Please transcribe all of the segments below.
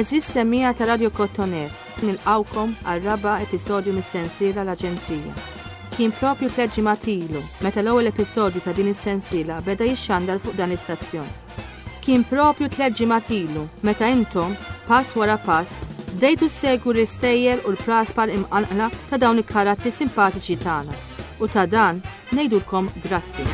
Eżis semija ta' Radio Kottonet, nilqawkom għal raba episodju mis-sensiela l-Aġenzija. Kien propju tleġi matilu, meta l-ewwel episodju ta' din is-sensiela beda jixxandar fuq dan l-istazzjon. Kien propju tliet ġimgħat ilu meta intom, pass wara pass, bdejtu ssegwu l-istejjer u l-praspar imqanqla ta' dawn il-karatti simpatiċi tagħna u ta' dan ngħidulkom grazzi.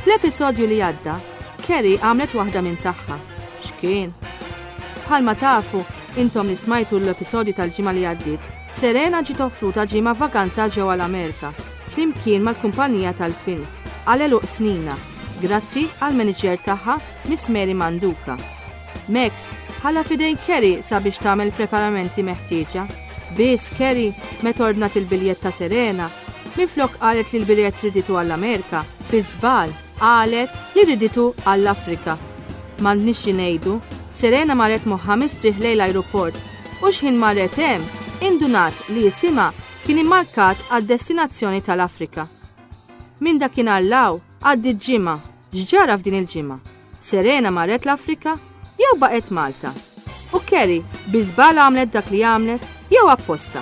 Fl-episodju li għadda, Kerry għamlet waħda minn tagħha. X'kien? Bħalma tafu, intom li smajtu l-episodju tal-ġimgħa li għaddiet, Serena ġiet offruta ġimgħa vaganza ġewwa l-Amerika flimkien mal-kumpanija tal-films għal għeluq snina, grazzi għall-maniġer tagħha Miss Mary Manduka. Megz ħalla f'idejn Carey sabiex tagħmel il-preparamenti meħtieġa. Biss Carey, meta ordnat il-biljett ta' Serena, minflok qalet li l-biljett riditu għall-Amerika, fi żball qalet li riditu għall-Afrika. M'għandniex xi ngħidu, Serena marret moħħha mistrieħ lejn l-ajruport u xħin marret hemm, indunat li isimha kien immarkat għad-destinazzjoni tal-Afrika. Minn dakinhar 'l hawn, għaddiet ġimgħa, x'ġara f'din il-ġimgħa? Serena marret l-Afrika? Jew baqgħet Malta? U Kerry, bi żball għamlet dak li għamlet, jew apposta?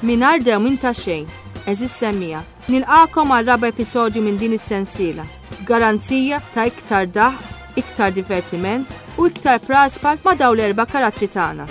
Mingħajr dewmien ta' xejn, għeżież semmiegħa, nilqagħkom għar-raba' episodju minn din is-sensiela. garanzija ta' iktar daħq, iktar divertiment u iktar praspa ma' dawn l-erba' karattri tagħna.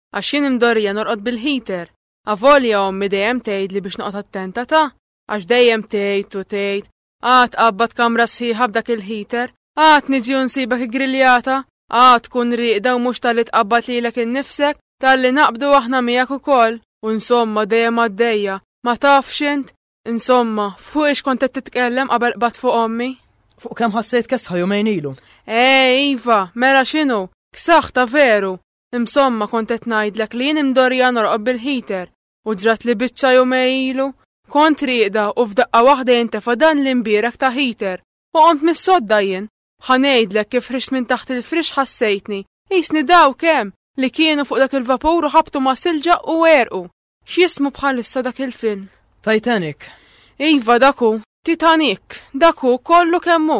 għax jien imdorrija norqod bil-heater, avolja ommi dejjem tgħidli biex noqgħod attenta ta' għax dejjem tgħid u tgħid, għad qabbad kamra sħiħa b'dak il-heater, għad niġi u nsibek iggriljata, għad tkun rieqda u mhux talli tqabbad lilek innifsek, talli naqbdu aħna miegħek ukoll, u insomma dejjem għaddejja, ma tafx int, insomma, fuq ix kont qed titkellem qabel qbad fuq ommi? Fuq kemm ħassejt kesħa jumejn ilu. Eh, iva, mela x'inhu? Ksaħ ta' veru, Imsomma kont qed ngħidlek li jien imdorrija norqod bil-heater u ġrat li biċċa jumej ilu. Kont rieqda u f'daqqa waħda jintefa' dan l-imbierek ta' heater u qomt mis-sodda jien. Ħa ngħidlek kif ħriġt minn taħt il-friex ħassejtni qisni dawk hemm li kienu fuq dak il-vapur u ħabtu ma' silġa u għerqu. X'jismu bħalissa dak il-film? Titanic. Iva dak hu, Titanik, dak hu kollu kemm hu.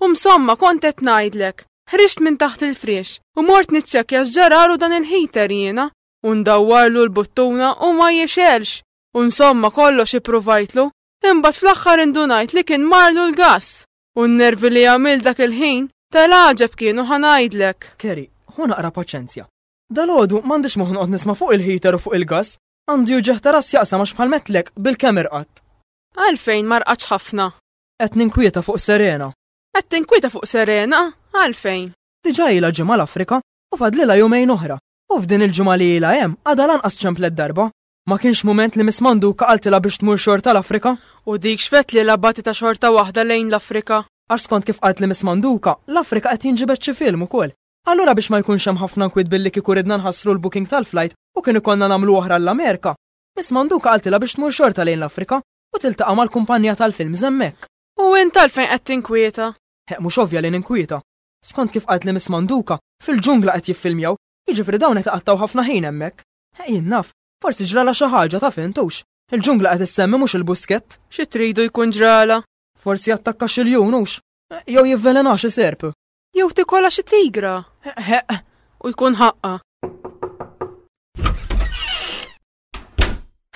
U msomma kont qed ngħidlek, ħriġt minn taħt il-friex u mort niċċekkja x'ġaralu dan il-heater jiena u ndawwarlu l-buttuna u ma jixelx. U insomma kollox ippruvajtlu, imbagħad fl-aħħar indunajt li kien marlu l-gass. U n-nervi li għamil dak il-ħin tal-għaġeb kienu ħanajdlek. Kerry, ħu naqra paċenzja. Dalodu m'għandix moħħ noqgħod nisma' fuq il-heater u fuq il-gass, għandu juġeħ taras jaqsam għax bħal metlek bil-kemm irqatt. Għalfejn marqatx ħafna? Qed ninkwieta fuq Serena. Qed tinkwieta fuq Serena? Għalfejn? Diġà ilha ġimgħa l-Afrika u fadlilha jumejn oħra. U f'din il-ġimgħa li ilha hemm għadha lanqas ċemplet darba. Ma kienx mument li Miss Manduka qaltilha biex tmur xorta l-Afrika? U dik x'fet lilha bagħtitha xorta waħda lejn l-Afrika? Għax skont kif qalt li Miss Manduka, l-Afrika qed jinġibed xi film ukoll. Allura biex ma jkunx hemm ħafna nkwiet billi kieku ridna nħassru l-booking tal-flight u kien ikollna nagħmlu oħra għall-Amerika, Miss Manduka qaltilha biex tmur xorta lejn l-Afrika. u tiltaqa' mal-kumpannija tal-films hemmhekk. U int għalfejn qed tinkwieta? Heq mhux ovvja li ninkwieta. Skont kif qaltli Miss Manduka, fil-ġungla qed jiffilmjaw, jiġifieri dawn qed iqattgħu ħafna ħin hemmhekk. Heq jien naf, forsi ġralha xi ħaġa, taf int, hux? Il-ġungla qed issemmi mhux il-buskett. Xi tridu jkun ġralha? Forsi attakka xi ljun, hux? Jew jivvelenha xi serp. Jew tikolha xi tigra. Heq, heq. U jkun ħaqqha.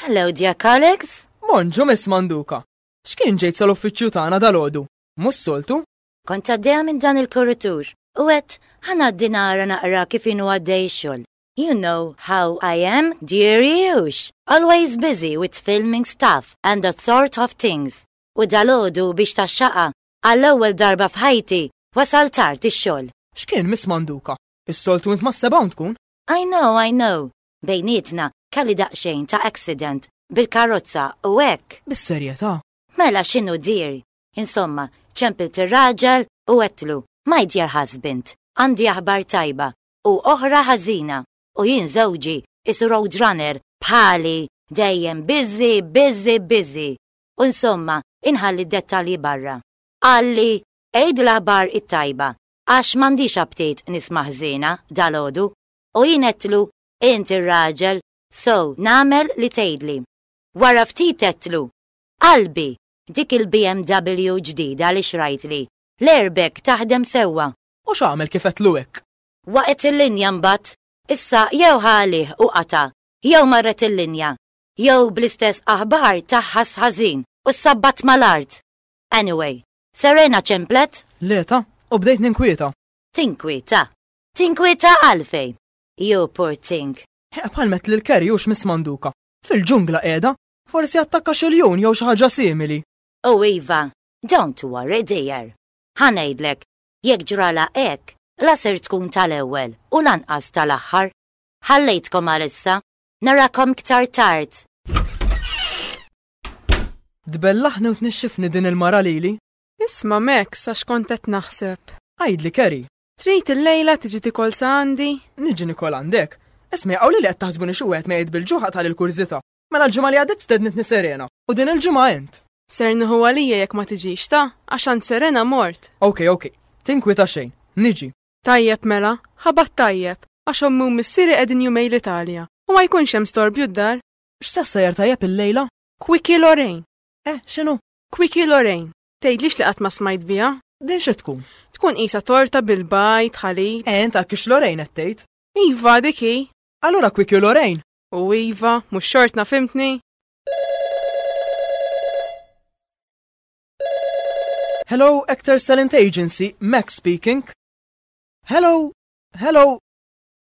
Hello, Jack Alex. Bonġu, Miss Manduka. X'kien ġejt sal-uffiċċju tagħna dal-għodu? Mhux soltu? Kont għaddejja minn dan il-korritur u għedt ħanaddi nara naqra kif inhu għaddej xogħol. You know how I am, dear Yush. Always busy with filming stuff and that sort of things. U dalodu biex ta' xaqa, għall-ewwel darba f'ħajti, wasal tard ix-xogħol. X'kien Miss Manduka? Is-soltu int ma' sebawn tkun? I know, I know. Bejnietna kelli daqsxejn ta' accident bil-karozza u hekk. Bis-serjetà? Mela x'inhu dear? Insomma, ċempilt ir-raġel u għedtlu, my dear husband, għandi aħbar tajba u oħra ħażina u jien żewġi is road runner bħali dejjem busy, busy, busy. U insomma, inħalli d-dettalji barra. Qalli, għid l-aħbar it-tajba għax m'għandix aptit nisma' ħżiena dalgħodu. U jien għedtlu, Int ir-raġel, so nagħmel li tgħidli. Wara ftit għedtlu, Qalbi, dik il-BMW ġdida li xrajtli, l-airbag taħdem sewwa. U x'għamel kif għedtlu hekk? Waqgħet il-linja mbagħad. Issa jew ħa għalih u qata', jew marret il-linja, jew bl-istess aħbar taħħass ħażin u ssabbat mal-art. Anyway, Serena ċemplet. Le ta', u bdejt ninkwieta. Tinkwieta? Tinkwieta għalfejn, you poor thing. Bħal met lil Kerry hux Miss Manduka. Fil-ġungla qiegħda, forsi attakka xi ljun jew xi ħaġa simili. U oh, iva, don't worry dear. Ħanejdlek, jekk ġrala hekk, la ser tkun tal-ewwel u lanqas tal-aħħar. Ħallejtkom għalissa, narakom ktar tard. Dbellaħni u tnixxifni din il-mara lili? Isma' Max għax kont qed naħseb. Għajdli Kerry, Trid il-lejla tiġi tikol sa għandi? Niġi nikol għandek. Ismi għaw li li qed taħsbuni xi wieħed mejjed bil-ġuħa tal il-kurżita. Mela l-ġimgħa li għadet stednitni Serena u din il-ġimgħa int. Ser nieħu għalija jekk ma tiġix ta' għax għand Serena mort. Ok, ok. Tinkwita xejn. Niġi. Tajjeb mela, ħabat tajjeb, għax ommi u missieri qegħdin jumej l-Italja u ma jkunx hemm storbju d-dar. X'sessa jer tajjeb il-lejla? Kwiki Lorraine. Eh, x'inhu? Kwiki Lorraine. Tgħidlix li qatt ma smajt biha. Din xi tkun? Tkun qisha torta bil-bajd, ħalib. Ent għal kix Lorraine qed tgħid? Iva, dik hi. Allura kwikju Lorraine. U iva, mhux xortna fimtni. Hello, Actors Talent Agency, Max speaking. Hello, hello,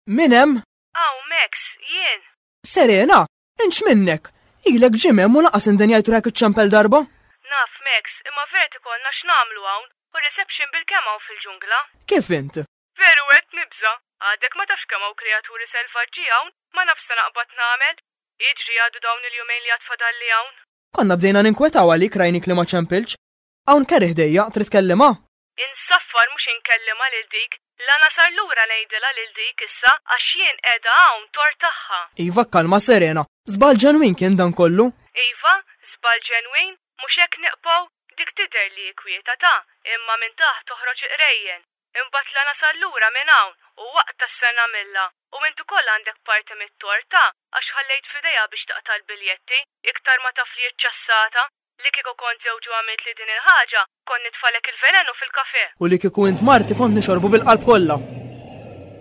minem? Aw, Max, jien. Serena, Int x'minnek? Ilek gym hemm u lanqas indenjajt rajk iċċempel darba? Naf, Max, imma vert ikollna x'nagħmlu hawn, u r-reception bilkemm hawn fil-ġungla. Kif int? Veru għedt nibża'. Għadek ma tafx kemm hawn kreaturi selvaġġi hawn, ma nafx se naqbad nagħmel. Iġri jgħaddu dawn il-jumejn li għad fadalli hawn. Konna bdejna ninkwetaw għalik rajnik li ma ċempiltx. Hawn Kerry ħdejja, trid tkellimha? Insaffar mhux inkellimha lil dik, la nasar lura ngħidilha lil dik issa għax jien qiegħda hawn tort tagħha. Iva, kkalma serena. Żball ġenwin kien dan kollu? Iva, żball ġenwin, mhux hekk niqpaw? Dik tidher li hi kwieta ta, imma minn taħt toħroġ iqrejjen. Imbagħad la nasar lura minn hawn u waqta x'se nagħmilha u int ukoll għandek parti mit-tort ta, għax ħallejt f'idejha biex taqta' l-biljetti iktar ma taf li hi ċċassata. Li kieku kont żewġi u għamiltli din il-ħaġa, kont nitfagħlek il-velenu fil-kafè. U li kieku int marti kont nixorbu bil-qalb kollha.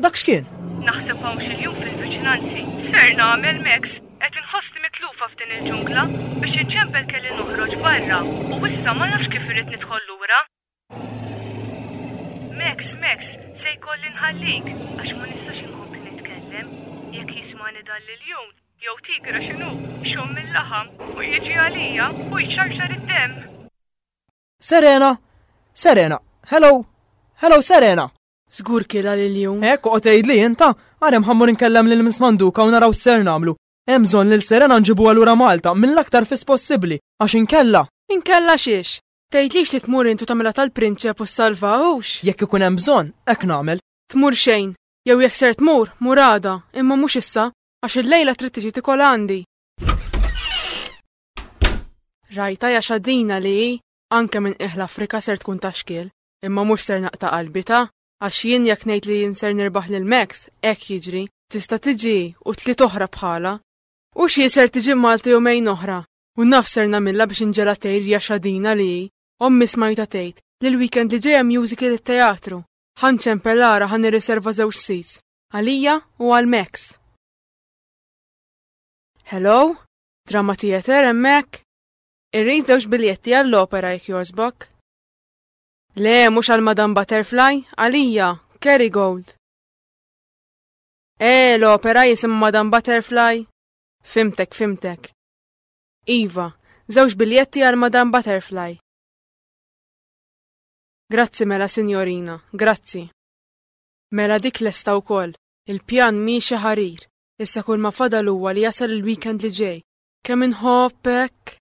Dak x'kien? Naħseb hawn xi ljun fil-viċinanzi. X'ser nagħmel, Max? Qed inħossni mitlufa f'din il-ġungla. Biex inċempel kelli noħroġ barra, u issa ma nafx kif irrid nidħol lura. Max, Max, se jkolli nħallik għax ma nistax inkompli nitkellem. Jekk jismagħni dan l-iljun, jew tigra x'inhu, jxomm il-laħam u jiġi għalija u jċarċar id-demm. Serena! Serena! Hello! Hello, Serena! Żgur kielha l-iljun. Hekk oqgħod tgħidli int, ta? Ara hemm ħammur inkellem lil Miss Manduka u naraw x'ser nagħmlu. Hemm bżonn lil Serena nġibuha lura Malta mill-aktar fis possibbli għax inkella. Inkella xiex? Tgħidlix li tmur int u tagħmilha tal-prinċep u ssalvahux? Jekk ikun hemm bżonn, hekk nagħmel. Tmur xejn, jew jekk ser tmur, mur għada, imma mhux issa, għax il-lejla trid tiġi tikol għandi. Rajta ja xadina li hi, anke minn qiegħ l-Afrika ser tkun ta' xkiel, imma mhux ser naqta' qalbi ta' għax jien jekk ngħid li jien ser nirbaħ lil Max, hekk jiġri, tista' tiġi u tliet oħra bħala. U xi ser tiġi Malti jumejn oħra, U naf ser nagħmilha biex inġegħlha tgħid rieha xadina li hi. Ommi smajtha tgħid li l-weekend li ġej hemm musical it-teatru. Ħa nċempel ara ħa nirriserva żewġ seats, għalija u għal Max. Hello? Drama theater hemmhekk? Irrid żewġ biljetti għall-opera jekk jogħġbok. Le, mhux għal Madam Butterfly, għalija, Kerry Gold. Eh, l-opera jisim Madam Butterfly. Fimtek, fimtek. Iva, żewġ biljetti għal Madame Butterfly. Grazzi mela sinjorina, grazzi. Mela dik lesta wkoll, il-pjan miexi ħarir, issa kull ma fadal huwa li jasal il-weekend li ġej. Kemm inħobbek!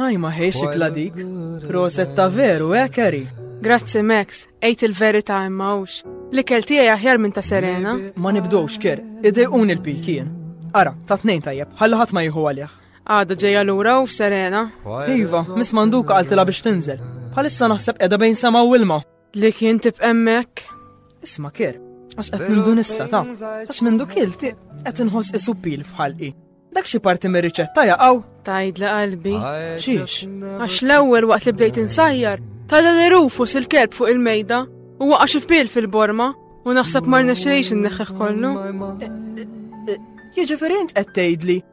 Hi ma ħej xikla dik. Proset ta' veru, eh, Kerry? Grazzi, Max. Ejt il-verita imma ux. Li kelti aħjar minn ta' Serena. Ma nibdowx, Ker. Idej un il-pikien. Ara, ta' tnejn tajjeb, ħallu ħadd ma jieħu għalih. Għada ġeja lura u Serena. Iva, mis manduka għaltila biex tinżel. Bħalissa naħseb edha bejn sama u ilma. Li kien tib emmek? Isma kier, għax qed minn dun issa ta' għax minn duk ilti qed inħoss isupil fħalqi. Dak xi parti mir riċetta jaqaw? Tajdla qalbi. Xiex? Għax l-ewwel waqt li bdejt insajjar, tada li rufus il-kelb fuq il-mejda u waqa' xi fil fil-borma u naħseb mar nexxilix inneħħeħ kollu. Jiġifieri int qed tgħidli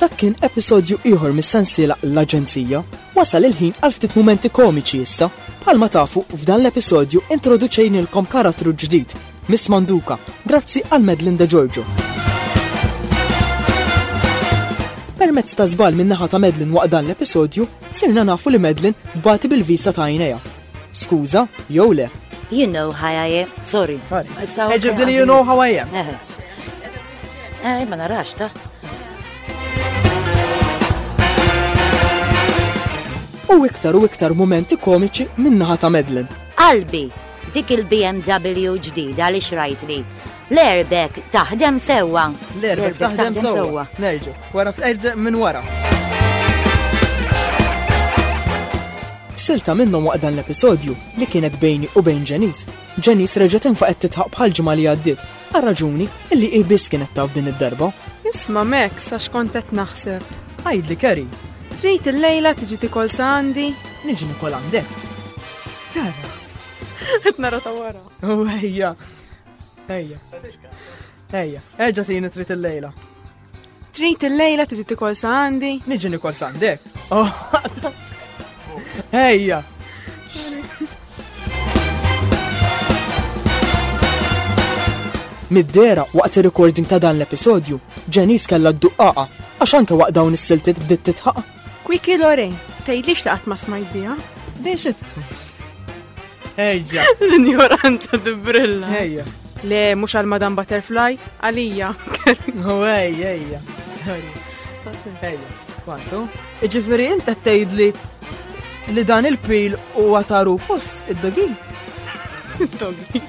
Dak kien episodju ieħor mis-sensiela L-Aġenzija. Wasal il-ħin għal ftit mumenti komiċi issa. Bħalma tafu, f'dan l-episodju introduċejnilkom karattru ġdid, Miss Manduka, grazzi għal Medlin De Giorgio. Permezz ta' żball min-naħa ta' Medlin waqt dan l-episodju, sirna nafu li Medlin bati bil-vista ta' għajnejha Skuża, jew le. You know how I am. Sorry. Eġibdili you know how I am. Eh, eh. eh ma narax ta. U iktar u iktar momenti komiċi minnaħa ta' Medlin. Albi, dik il-BMW ġdida li xrajt li. L-airbag taħdem sewwa. L-airbag taħdem sewwa. Nerġu. Wara f'erġ minn wara. Silta minnhom waqt dan l-episodju li kienet bejni u bejn Ġenis. Ġenis reġgħet infaqet titħaq bħal ġimgħa li għaddiet għal raġuni illi hi biss kienet taf din id-darba. Isma' Max għax kont qed naħseb. Għajdli Keri. Trid il-lejla tiġi tikol sa għandi? Niġi nikol għandek. Ċara. Qed nara ta' wara. Wejja. Ejja. Ejja, erġa' tini trid il-lejla. Trid il-lejla trid tikol sa għandi? Niġi nikol sa għandek. Oh, ejja. Middera waqt ir-recording ta' dan l-episodju, Janice kellha d-duqqaqa għax anke waqt dawn is-siltiet bdiet titħaq. Kwiki Lore, tgħidlix li qatt ma smajt biha. Din xi tkun? Ejja. L-injoranza tibrilla. Ejja. Le, mhux għal Madam Butterfly, għalija. No, ejja, ejja. Sorry. Ejja, kwantu. Iġifieri inta tgħidli li dan il-pil huwa taru fuss id-dogin. Dogin.